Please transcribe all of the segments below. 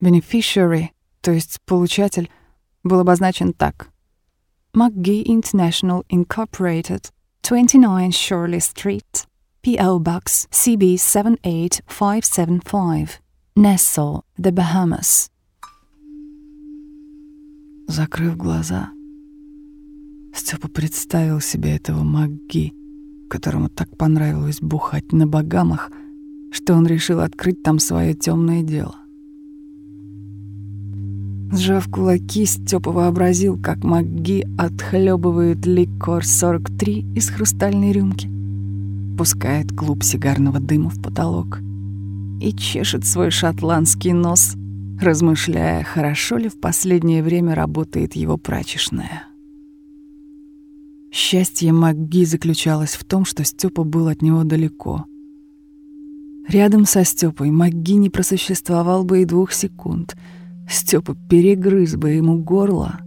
Beneficiary, то есть получатель, был обозначен так. McGee International Incorporated, 29 Shirley Street, P.O. Box CB 78575, Nassau, The Bahamas. Закрыв глаза, Степа представил себе этого МакГи, которому так понравилось бухать на богамах, что он решил открыть там свое темное дело. Сжав кулаки, Степа вообразил, как МакГи отхлебывает ликор 43 из хрустальной рюмки, пускает клуб сигарного дыма в потолок и чешет свой шотландский нос, размышляя, хорошо ли в последнее время работает его прачечная. Счастье МакГи заключалось в том, что Степа был от него далеко. Рядом со Степой МакГи не просуществовал бы и двух секунд. Степа перегрыз бы ему горло,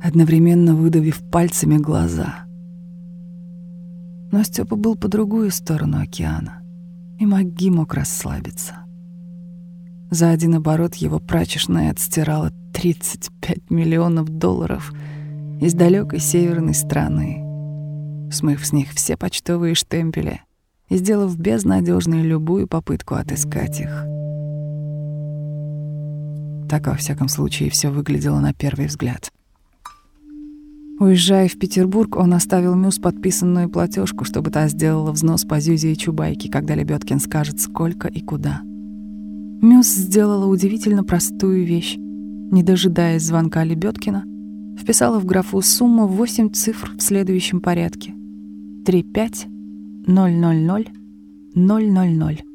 одновременно выдавив пальцами глаза. Но Степа был по другую сторону океана, и МакГи мог расслабиться. За один оборот его прачечная отстирала 35 миллионов долларов из далекой северной страны, смыв с них все почтовые штемпели и сделав безнадежной любую попытку отыскать их. Так, во всяком случае, все выглядело на первый взгляд. Уезжая в Петербург, он оставил Мюс подписанную платежку, чтобы та сделала взнос по Зюзе и Чубайке, когда Лебедкин скажет, сколько и куда. Мюс сделала удивительно простую вещь. Не дожидаясь звонка Лебедкина, вписала в графу сумму 8 цифр в следующем порядке. 35 000 000.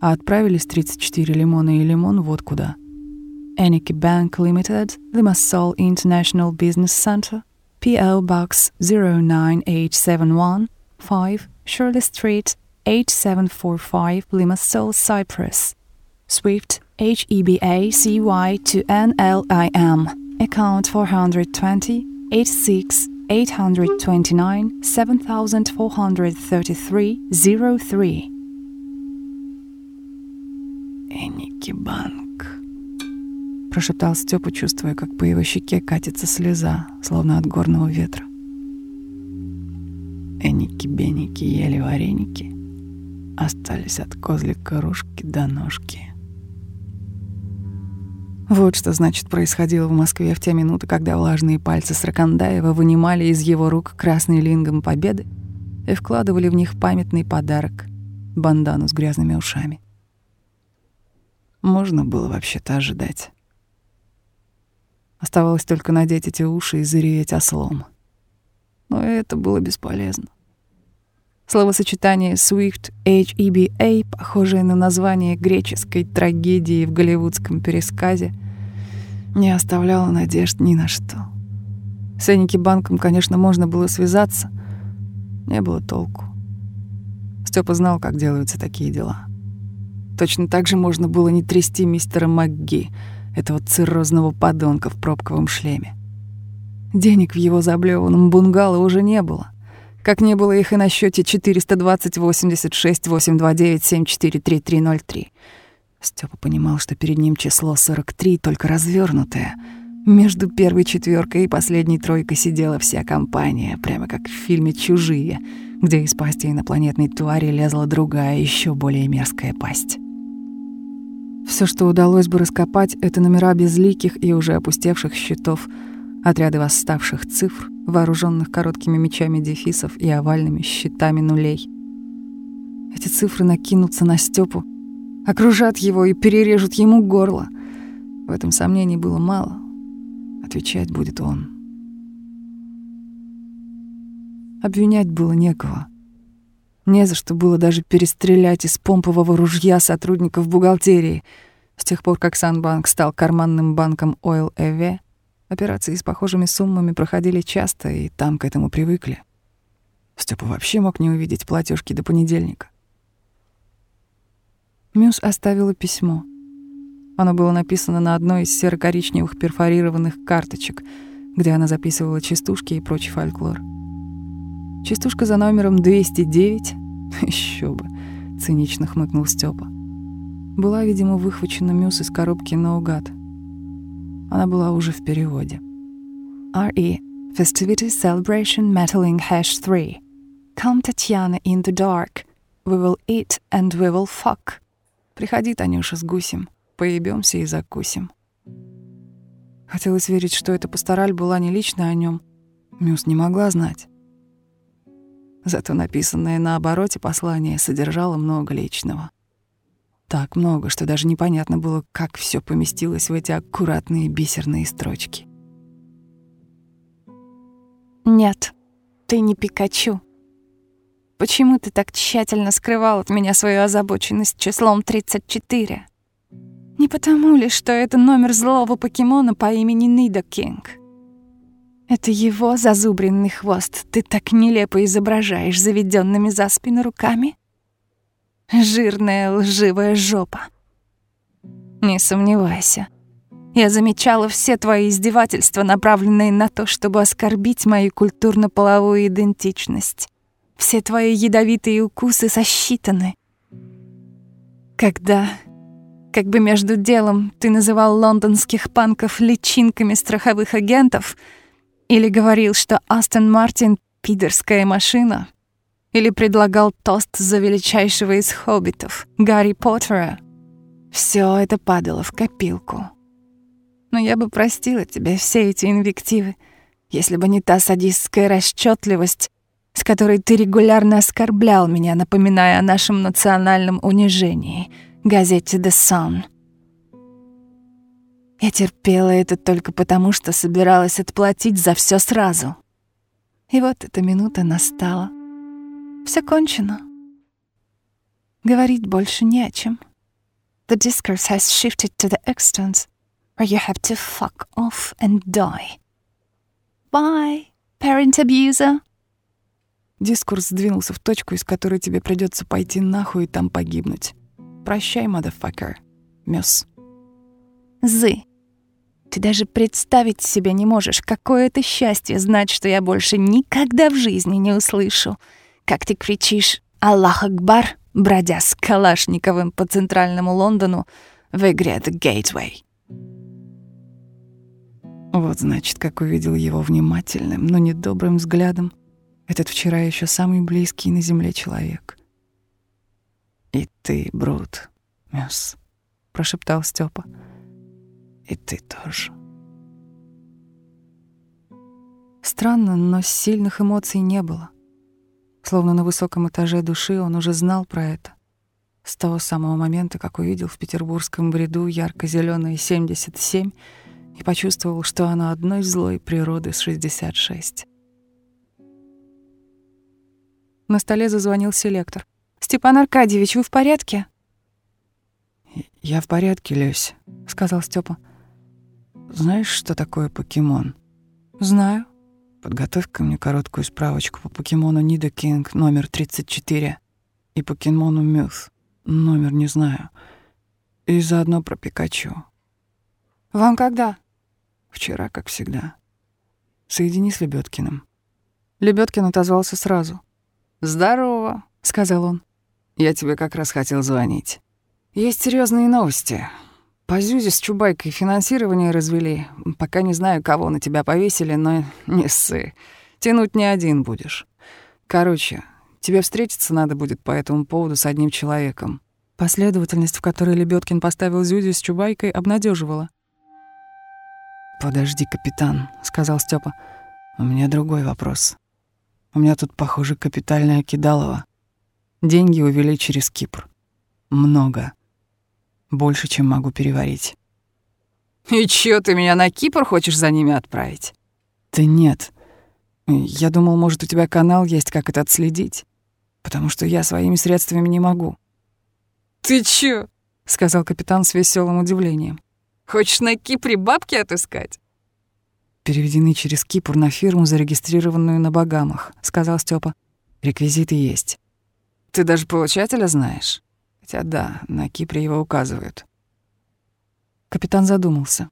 А отправились 34 лимона и лимон вот куда. Anarchy Bank Limited, Limassol International Business Center, PO Box 09871 5 Shirley Street 8745 Limassol, Cyprus. Swift HEBA CY to NLIM. Account 420 86 829 7433 03. Эники Банк. Прошептал Степа, чувствуя, как по его щеке катится слеза, словно от горного ветра. Эники-беники ели вареники, остались от козлика ружки до ножки. Вот что, значит, происходило в Москве в те минуты, когда влажные пальцы Сракандаева вынимали из его рук красный лингом победы и вкладывали в них памятный подарок — бандану с грязными ушами. Можно было вообще-то ожидать. Оставалось только надеть эти уши и зареветь ослом. Но это было бесполезно. Словосочетание Swift HEBA, похожее на название греческой трагедии в голливудском пересказе, не оставляло надежд ни на что. С Эники банком, конечно, можно было связаться, не было толку. Степа знал, как делаются такие дела. Точно так же можно было не трясти мистера МакГи, этого циррозного подонка в пробковом шлеме. Денег в его заблеванном бунгало уже не было — как не было их и на счете 420 86 829 743303. Степа понимал, что перед ним число 43, только развернутое. Между первой четверкой и последней тройкой сидела вся компания, прямо как в фильме «Чужие», где из пасти инопланетной твари лезла другая, еще более мерзкая пасть. Все, что удалось бы раскопать, это номера безликих и уже опустевших счетов — Отряды восставших цифр, вооруженных короткими мечами дефисов и овальными щитами нулей. Эти цифры накинутся на Степу, окружат его и перережут ему горло. В этом сомнений было мало. Отвечать будет он. Обвинять было некого. Не за что было даже перестрелять из помпового ружья сотрудников бухгалтерии. С тех пор, как Санбанк стал карманным банком Oil EV, Операции с похожими суммами проходили часто, и там к этому привыкли. Степа вообще мог не увидеть платежки до понедельника. Мюс оставила письмо. Оно было написано на одной из серо-коричневых перфорированных карточек, где она записывала частушки и прочий фольклор. Частушка за номером 209. Еще бы, цинично хмыкнул Степа. была, видимо, выхвачена Мюс из коробки наугад. Она была уже в переводе. RE Festivity Celebration Metaling Hash 3 Come, Татьяна, in the dark. We will eat and we will fuck. Приходи, Танюша, с гусем. Поебемся и закусим. Хотелось верить, что эта пастораль была не лично о нем. Мюс не могла знать. Зато написанное на обороте послание содержало много личного. Так много, что даже непонятно было, как все поместилось в эти аккуратные бисерные строчки. «Нет, ты не Пикачу. Почему ты так тщательно скрывал от меня свою озабоченность числом 34? Не потому ли, что это номер злого покемона по имени Нида Кинг?» Это его зазубренный хвост ты так нелепо изображаешь заведенными за спину руками? Жирная лживая жопа. Не сомневайся. Я замечала все твои издевательства, направленные на то, чтобы оскорбить мою культурно-половую идентичность. Все твои ядовитые укусы сосчитаны. Когда, как бы между делом, ты называл лондонских панков личинками страховых агентов — или говорил, что Астон Мартин — пидорская машина. Или предлагал тост за величайшего из хоббитов, Гарри Поттера. Все это падало в копилку. Но я бы простила тебе все эти инвективы, если бы не та садистская расчетливость, с которой ты регулярно оскорблял меня, напоминая о нашем национальном унижении, газете «The Sun». Я терпела это только потому, что собиралась отплатить за все сразу. И вот эта минута настала. Все кончено. Говорить больше не о чем. The discourse has shifted to the extent where you have to fuck off and die. Bye, parent abuser. Дискурс сдвинулся в точку, из которой тебе придется пойти нахуй и там погибнуть. Прощай, motherfucker. Мёс. Зы. Ты даже представить себе не можешь, какое это счастье знать, что я больше никогда в жизни не услышу, как ты кричишь «Аллах Акбар», бродя с Калашниковым по центральному Лондону в игре «The Gateway». Вот, значит, как увидел его внимательным, но недобрым взглядом этот вчера еще самый близкий на земле человек. «И ты, Брут, Мёс», — прошептал Степа. И ты тоже. Странно, но сильных эмоций не было. Словно на высоком этаже души он уже знал про это. С того самого момента, как увидел в петербургском бреду ярко зеленое 77 и почувствовал, что оно одной злой природы с 66. На столе зазвонил селектор. «Степан Аркадьевич, вы в порядке?» «Я в порядке, Лёсь», — сказал Степа. Знаешь, что такое покемон? Знаю. Подготовь ко мне короткую справочку по покемону Нида Кинг номер 34 и покемону Мюс номер не знаю. И заодно про Пикачу. Вам когда? Вчера, как всегда. Соедини с Лебедкиным. Лебедкин отозвался сразу. «Здорово», — сказал он. «Я тебе как раз хотел звонить. Есть серьезные новости. По Зюзе с Чубайкой финансирование развели. Пока не знаю, кого на тебя повесили, но не ссы. Тянуть не один будешь. Короче, тебе встретиться надо будет по этому поводу с одним человеком. Последовательность, в которой Лебедкин поставил Зюзю с Чубайкой, обнадеживала. «Подожди, капитан», — сказал Степа. «У меня другой вопрос. У меня тут, похоже, капитальная кидалова. Деньги увели через Кипр. Много. Больше, чем могу переварить. «И чё, ты меня на Кипр хочешь за ними отправить?» «Да нет. Я думал, может, у тебя канал есть, как это отследить. Потому что я своими средствами не могу». «Ты чё?» — сказал капитан с веселым удивлением. «Хочешь на Кипре бабки отыскать?» «Переведены через Кипр на фирму, зарегистрированную на Багамах», — сказал Степа. «Реквизиты есть». «Ты даже получателя знаешь?» Хотя да, на Кипре его указывают. Капитан задумался.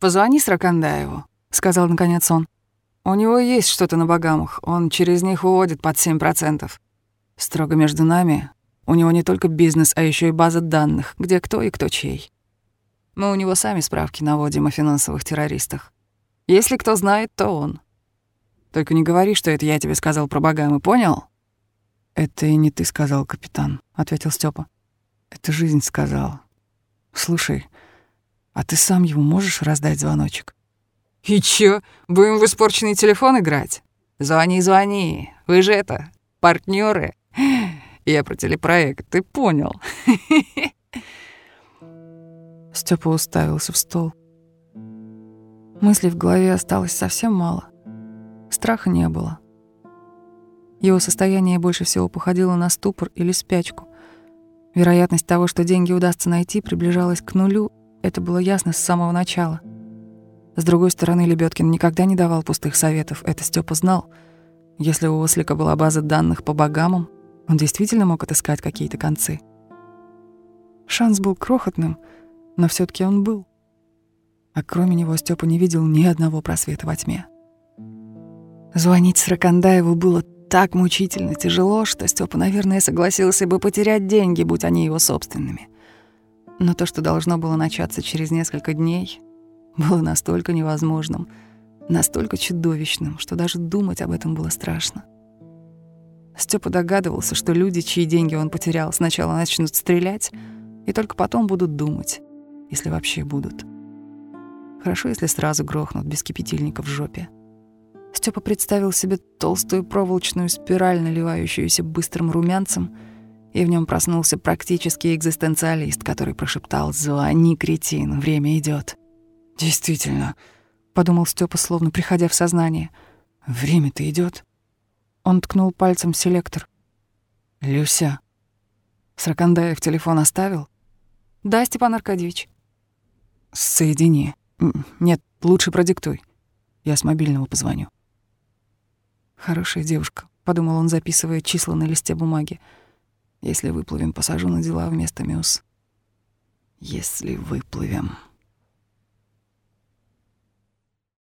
«Позвони Сракандаеву», — сказал наконец он. «У него есть что-то на Багамах, он через них уводит под 7%. Строго между нами, У него не только бизнес, а еще и база данных, где кто и кто чей. Мы у него сами справки наводим о финансовых террористах. Если кто знает, то он. Только не говори, что это я тебе сказал про богамы, понял? Это и не ты сказал, капитан, ответил Степа. Это жизнь сказала. Слушай, а ты сам ему можешь раздать звоночек? И чё, будем в испорченный телефон играть? Звони, звони. Вы же это, партнеры. Я про телепроект, ты понял. Степа уставился в стол. Мыслей в голове осталось совсем мало. Страха не было. Его состояние больше всего походило на ступор или спячку. Вероятность того, что деньги удастся найти, приближалась к нулю. Это было ясно с самого начала. С другой стороны, Лебедкин никогда не давал пустых советов. Это Степа знал. Если у Ослика была база данных по богамам, он действительно мог отыскать какие-то концы. Шанс был крохотным, но все таки он был. А кроме него Степа не видел ни одного просвета во тьме. Звонить Сракандаеву было так мучительно тяжело, что Степа, наверное, согласился бы потерять деньги, будь они его собственными. Но то, что должно было начаться через несколько дней, было настолько невозможным, настолько чудовищным, что даже думать об этом было страшно. Степа догадывался, что люди, чьи деньги он потерял, сначала начнут стрелять, и только потом будут думать, если вообще будут. Хорошо, если сразу грохнут без кипятильника в жопе. Степа представил себе толстую проволочную спираль, наливающуюся быстрым румянцем, и в нем проснулся практический экзистенциалист, который прошептал «Звони, кретин, время идет. «Действительно», — подумал Степа, словно приходя в сознание, — «время-то идет. Он ткнул пальцем селектор. «Люся, Сракандаев телефон оставил?» «Да, Степан Аркадьевич». «Соедини. Нет, лучше продиктуй. Я с мобильного позвоню». «Хорошая девушка», — подумал он, записывая числа на листе бумаги. «Если выплывем, посажу на дела вместо Мюс». «Если выплывем...»